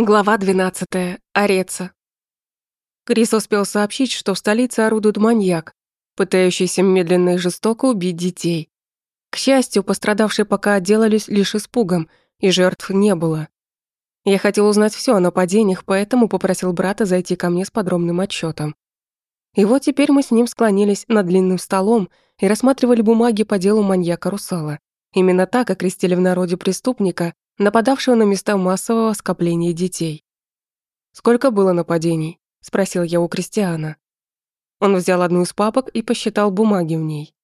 Глава 12. Ореца. Крис успел сообщить, что в столице орудует маньяк, пытающийся медленно и жестоко убить детей. К счастью, пострадавшие пока отделались лишь испугом, и жертв не было. Я хотел узнать все о нападениях, поэтому попросил брата зайти ко мне с подробным отчетом. И вот теперь мы с ним склонились над длинным столом и рассматривали бумаги по делу маньяка-русала. Именно так окрестили в народе преступника, нападавшего на места массового скопления детей. «Сколько было нападений?» — спросил я у Кристиана. Он взял одну из папок и посчитал бумаги в ней.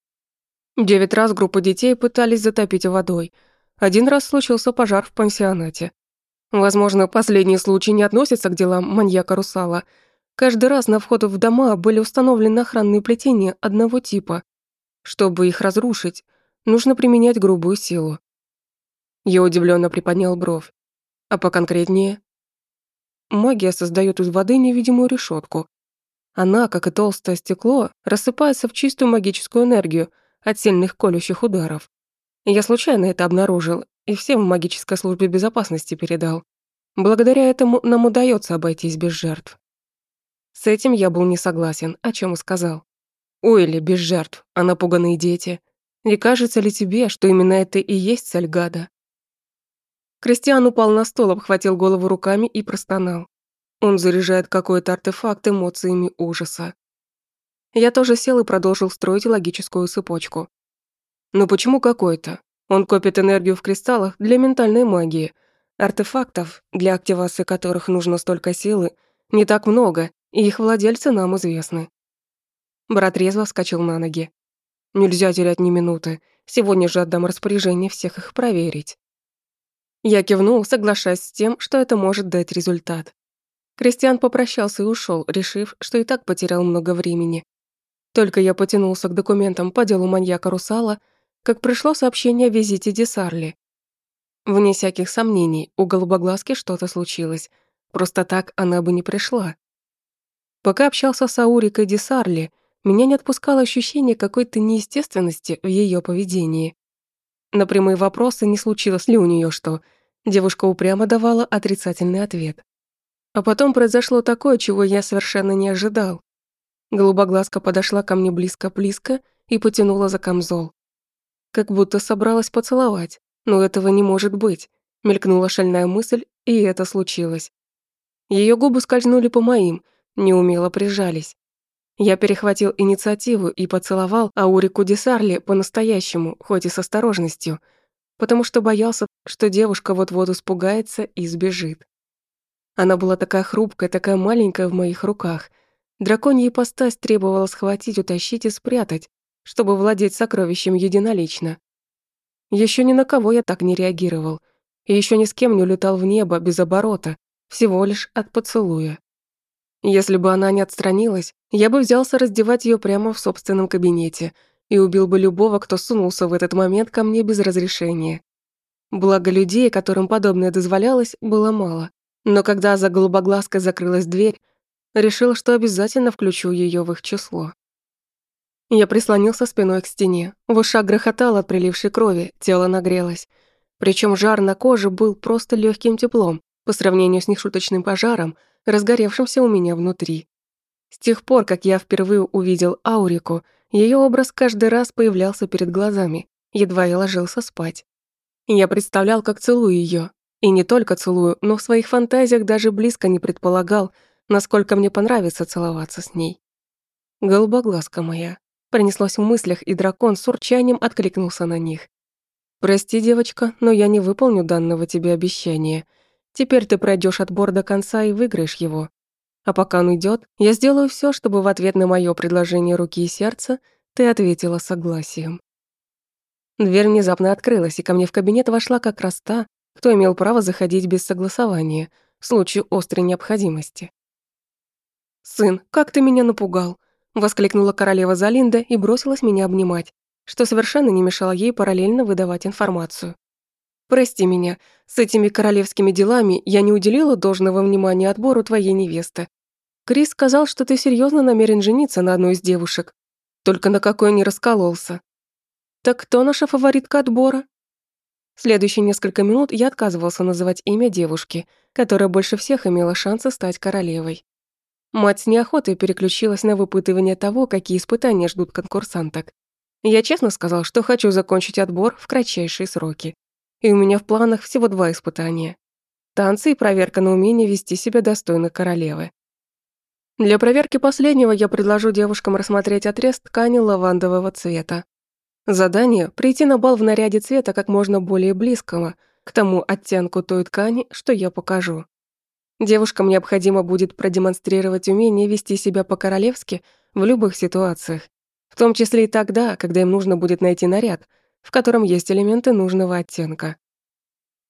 Девять раз группа детей пытались затопить водой. Один раз случился пожар в пансионате. Возможно, последний случай не относится к делам маньяка-русала. Каждый раз на вход в дома были установлены охранные плетения одного типа. Чтобы их разрушить, нужно применять грубую силу. Я удивленно приподнял бровь. А поконкретнее? Магия создает из воды невидимую решетку. Она, как и толстое стекло, рассыпается в чистую магическую энергию от сильных колющих ударов. Я случайно это обнаружил и всем в магической службе безопасности передал. Благодаря этому нам удается обойтись без жертв. С этим я был не согласен, о чем и сказал. Уилли без жертв, а напуганные дети. Не кажется ли тебе, что именно это и есть цель гада? Кристиан упал на стол, обхватил голову руками и простонал. Он заряжает какой-то артефакт эмоциями ужаса. Я тоже сел и продолжил строить логическую цепочку. Но почему какой-то? Он копит энергию в кристаллах для ментальной магии. Артефактов, для активации которых нужно столько силы, не так много, и их владельцы нам известны. Брат резво вскочил на ноги. Нельзя терять ни минуты. Сегодня же отдам распоряжение всех их проверить. Я кивнул, соглашаясь с тем, что это может дать результат. Кристиан попрощался и ушел, решив, что и так потерял много времени. Только я потянулся к документам по делу маньяка Русала, как пришло сообщение о визите Десарли. Вне всяких сомнений, у голубоглазки что-то случилось. Просто так она бы не пришла. Пока общался с Аурикой Десарли, меня не отпускало ощущение какой-то неестественности в ее поведении. На прямые вопросы, не случилось ли у нее что, девушка упрямо давала отрицательный ответ. А потом произошло такое, чего я совершенно не ожидал. Голубоглазка подошла ко мне близко-близко и потянула за камзол. Как будто собралась поцеловать, но этого не может быть. Мелькнула шальная мысль, и это случилось. Ее губы скользнули по моим, неумело прижались. Я перехватил инициативу и поцеловал Аурику Десарли по-настоящему, хоть и с осторожностью, потому что боялся, что девушка вот-вот испугается и сбежит. Она была такая хрупкая, такая маленькая в моих руках. Драконья ипостась требовала схватить, утащить и спрятать, чтобы владеть сокровищем единолично. Еще ни на кого я так не реагировал, и еще ни с кем не улетал в небо без оборота, всего лишь от поцелуя. Если бы она не отстранилась, я бы взялся раздевать ее прямо в собственном кабинете и убил бы любого, кто сунулся в этот момент ко мне без разрешения. Благо людей, которым подобное дозволялось, было мало. Но когда за голубоглазкой закрылась дверь, решил, что обязательно включу ее в их число. Я прислонился спиной к стене. В ушах грохотало от прилившей крови, тело нагрелось. Причем жар на коже был просто легким теплом по сравнению с нешуточным пожаром, разгоревшимся у меня внутри. С тех пор, как я впервые увидел Аурику, ее образ каждый раз появлялся перед глазами, едва я ложился спать. Я представлял, как целую ее, и не только целую, но в своих фантазиях даже близко не предполагал, насколько мне понравится целоваться с ней. Голубоглазка моя. Пронеслось в мыслях, и дракон с урчанием откликнулся на них. «Прости, девочка, но я не выполню данного тебе обещания. Теперь ты пройдешь отбор до конца и выиграешь его. А пока он идет, я сделаю все, чтобы в ответ на мое предложение руки и сердца ты ответила согласием. Дверь внезапно открылась, и ко мне в кабинет вошла как раз та, кто имел право заходить без согласования в случае острой необходимости. «Сын, как ты меня напугал!» — воскликнула королева Залинда и бросилась меня обнимать, что совершенно не мешало ей параллельно выдавать информацию. Прости меня, с этими королевскими делами я не уделила должного внимания отбору твоей невесты. Крис сказал, что ты серьезно намерен жениться на одной из девушек. Только на какой не раскололся. Так кто наша фаворитка отбора? Следующие несколько минут я отказывался называть имя девушки, которая больше всех имела шансы стать королевой. Мать с неохотой переключилась на выпытывание того, какие испытания ждут конкурсанток. Я честно сказал, что хочу закончить отбор в кратчайшие сроки. И у меня в планах всего два испытания. Танцы и проверка на умение вести себя достойно королевы. Для проверки последнего я предложу девушкам рассмотреть отрез ткани лавандового цвета. Задание – прийти на бал в наряде цвета как можно более близкого к тому оттенку той ткани, что я покажу. Девушкам необходимо будет продемонстрировать умение вести себя по-королевски в любых ситуациях, в том числе и тогда, когда им нужно будет найти наряд, в котором есть элементы нужного оттенка.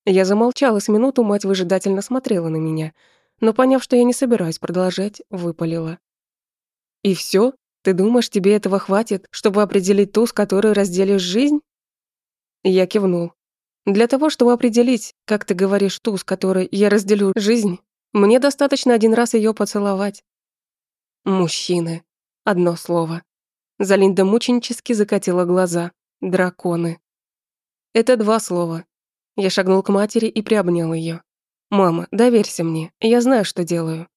Я замолчала с минуту, мать выжидательно смотрела на меня, но, поняв, что я не собираюсь продолжать, выпалила. «И всё? Ты думаешь, тебе этого хватит, чтобы определить ту, с которой разделишь жизнь? Я кивнул. Для того, чтобы определить, как ты говоришь, ту, с которой я разделю жизнь, мне достаточно один раз ее поцеловать. Мужчины. Одно слово. Залинда мученически закатила глаза. Драконы. Это два слова. Я шагнул к матери и приобнял ее. «Мама, доверься мне, я знаю, что делаю».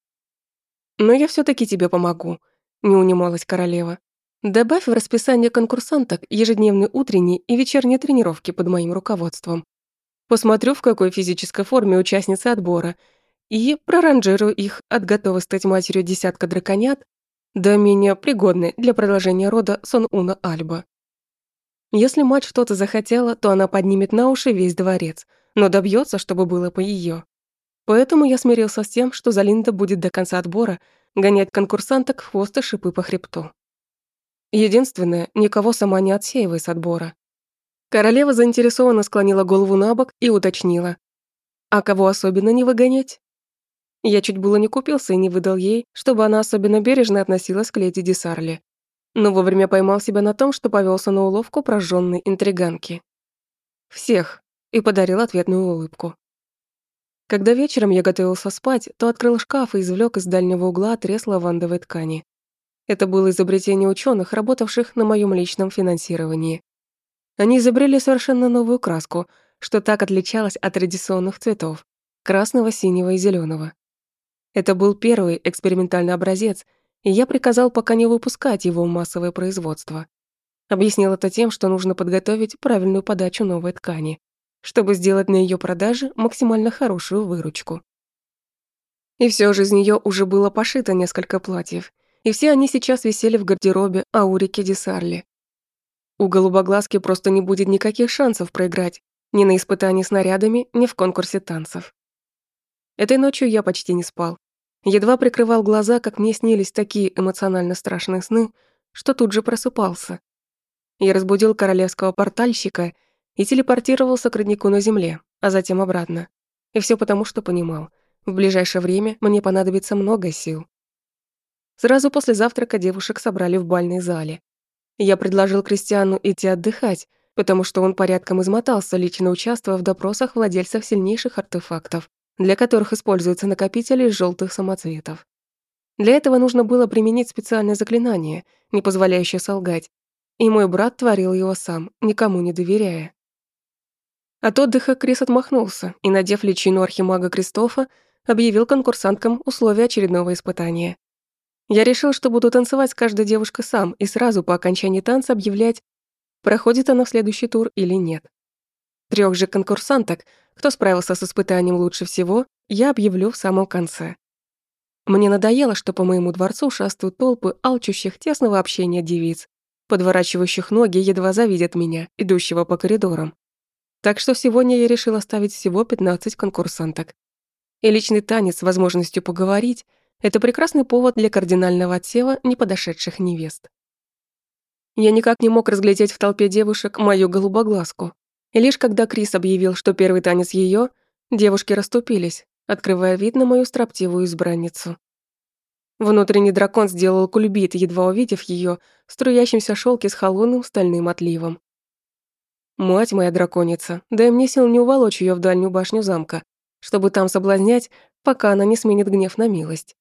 «Но я все таки тебе помогу не унималась королева. Добавь в расписание конкурсанток ежедневные утренние и вечерние тренировки под моим руководством. Посмотрю, в какой физической форме участницы отбора, и проранжирую их от готовой стать матерью десятка драконят до менее пригодной для продолжения рода Сон-Уна Альба. Если мать что-то захотела, то она поднимет на уши весь дворец, но добьется, чтобы было по ее. Поэтому я смирился с тем, что Залинда будет до конца отбора гонять конкурсанток хвост и шипы по хребту. Единственное, никого сама не отсеивай с отбора. Королева заинтересованно склонила голову на бок и уточнила. «А кого особенно не выгонять?» Я чуть было не купился и не выдал ей, чтобы она особенно бережно относилась к леди Десарли. Но вовремя поймал себя на том, что повелся на уловку прожженной интриганки. «Всех», и подарил ответную улыбку. Когда вечером я готовился спать, то открыл шкаф и извлек из дальнего угла отрез лавандовой ткани. Это было изобретение ученых, работавших на моем личном финансировании. Они изобрели совершенно новую краску, что так отличалось от традиционных цветов – красного, синего и зеленого. Это был первый экспериментальный образец, и я приказал пока не выпускать его в массовое производство. Объяснил это тем, что нужно подготовить правильную подачу новой ткани чтобы сделать на ее продаже максимально хорошую выручку. И все же из нее уже было пошито несколько платьев, и все они сейчас висели в гардеробе Аурики Десарли. У голубоглазки просто не будет никаких шансов проиграть ни на испытании снарядами, ни в конкурсе танцев. Этой ночью я почти не спал. Едва прикрывал глаза, как мне снились такие эмоционально страшные сны, что тут же просыпался. Я разбудил королевского портальщика и телепортировался к роднику на земле, а затем обратно. И все потому, что понимал, в ближайшее время мне понадобится много сил. Сразу после завтрака девушек собрали в бальной зале. Я предложил Кристиану идти отдыхать, потому что он порядком измотался, лично участвуя в допросах владельцев сильнейших артефактов, для которых используются накопители из желтых самоцветов. Для этого нужно было применить специальное заклинание, не позволяющее солгать, и мой брат творил его сам, никому не доверяя. От отдыха Крис отмахнулся и, надев личину архимага Кристофа, объявил конкурсанткам условия очередного испытания. Я решил, что буду танцевать с каждой девушкой сам и сразу по окончании танца объявлять, проходит она в следующий тур или нет. Трех же конкурсанток, кто справился с испытанием лучше всего, я объявлю в самом конце. Мне надоело, что по моему дворцу шастают толпы алчущих тесного общения девиц, подворачивающих ноги едва завидят меня, идущего по коридорам. Так что сегодня я решила ставить всего 15 конкурсанток. И личный танец с возможностью поговорить – это прекрасный повод для кардинального отсева неподошедших невест. Я никак не мог разглядеть в толпе девушек мою голубоглазку. И лишь когда Крис объявил, что первый танец ее, девушки расступились, открывая вид на мою строптивую избранницу. Внутренний дракон сделал кульбит, едва увидев ее, в струящемся шелке с холодным стальным отливом. Мать моя драконица, дай мне сил не уволочь ее в дальнюю башню замка, чтобы там соблазнять, пока она не сменит гнев на милость.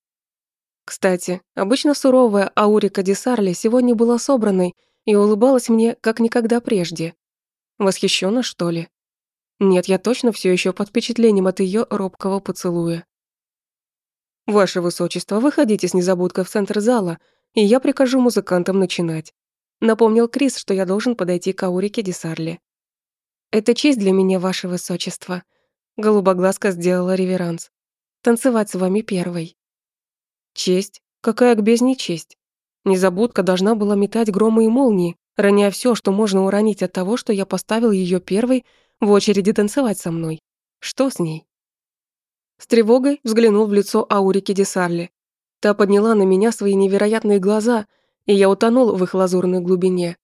Кстати, обычно суровая Аурика Десарли сегодня была собранной и улыбалась мне, как никогда прежде. Восхищена, что ли? Нет, я точно все еще под впечатлением от ее робкого поцелуя. «Ваше высочество, выходите с незабудкой в центр зала, и я прикажу музыкантам начинать», напомнил Крис, что я должен подойти к Аурике Десарли. «Это честь для меня, ваше высочество», голубоглазка сделала реверанс. «Танцевать с вами первой». «Честь? Какая к бездне честь?» Незабудка должна была метать громы и молнии, роняя все, что можно уронить от того, что я поставил ее первой в очереди танцевать со мной. Что с ней? С тревогой взглянул в лицо Аурики Десарли. Та подняла на меня свои невероятные глаза, и я утонул в их лазурной глубине.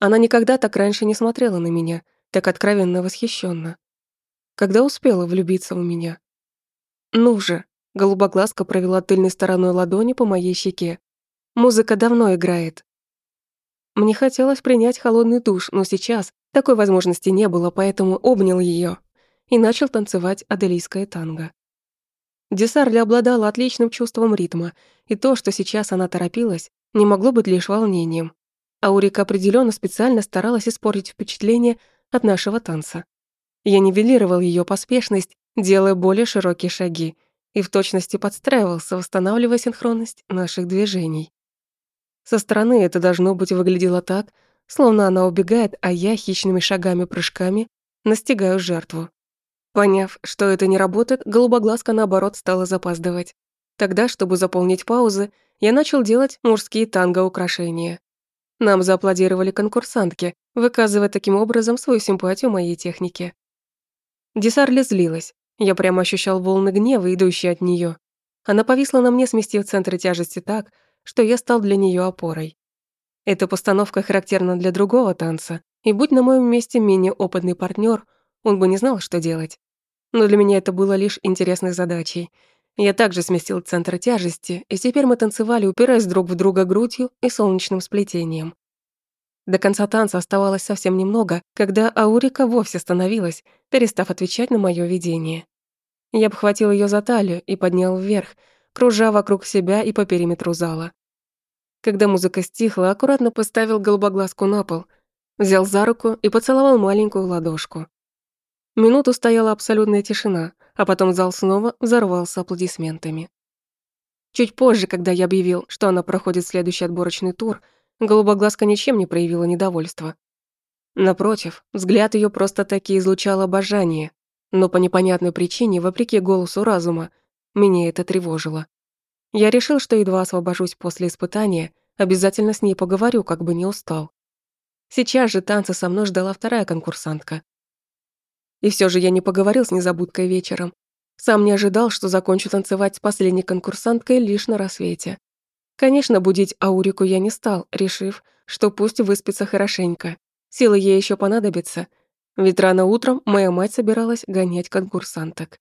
Она никогда так раньше не смотрела на меня, так откровенно восхищенно. Когда успела влюбиться в меня? Ну же, голубоглазка провела тыльной стороной ладони по моей щеке. Музыка давно играет. Мне хотелось принять холодный душ, но сейчас такой возможности не было, поэтому обнял ее и начал танцевать аделийское танго. Десарли обладала отличным чувством ритма, и то, что сейчас она торопилась, не могло быть лишь волнением. Аурика определенно специально старалась испортить впечатление от нашего танца. Я нивелировал ее поспешность, делая более широкие шаги, и в точности подстраивался, восстанавливая синхронность наших движений. Со стороны это должно быть выглядело так, словно она убегает, а я хищными шагами-прыжками настигаю жертву. Поняв, что это не работает, голубоглазка, наоборот, стала запаздывать. Тогда, чтобы заполнить паузы, я начал делать мужские танго-украшения. Нам зааплодировали конкурсантки, выказывая таким образом свою симпатию моей технике. Десарли злилась. Я прямо ощущал волны гнева, идущие от нее. Она повисла на мне, сместив центр тяжести так, что я стал для нее опорой. Эта постановка характерна для другого танца, и будь на моем месте менее опытный партнер, он бы не знал, что делать. Но для меня это было лишь интересной задачей. Я также сместил центр тяжести, и теперь мы танцевали, упираясь друг в друга грудью и солнечным сплетением. До конца танца оставалось совсем немного, когда Аурика вовсе остановилась, перестав отвечать на моё видение. Я обхватил её за талию и поднял вверх, кружа вокруг себя и по периметру зала. Когда музыка стихла, аккуратно поставил голубоглазку на пол, взял за руку и поцеловал маленькую ладошку. Минуту стояла абсолютная тишина, а потом зал снова взорвался аплодисментами. Чуть позже, когда я объявил, что она проходит следующий отборочный тур, голубоглазка ничем не проявила недовольства. Напротив, взгляд её просто-таки излучал обожание, но по непонятной причине, вопреки голосу разума, меня это тревожило. Я решил, что едва освобожусь после испытания, обязательно с ней поговорю, как бы не устал. Сейчас же танцы со мной ждала вторая конкурсантка. И все же я не поговорил с незабудкой вечером. Сам не ожидал, что закончу танцевать с последней конкурсанткой лишь на рассвете. Конечно, будить Аурику я не стал, решив, что пусть выспится хорошенько. Силы ей еще понадобятся, ведь рано утром моя мать собиралась гонять конкурсанток.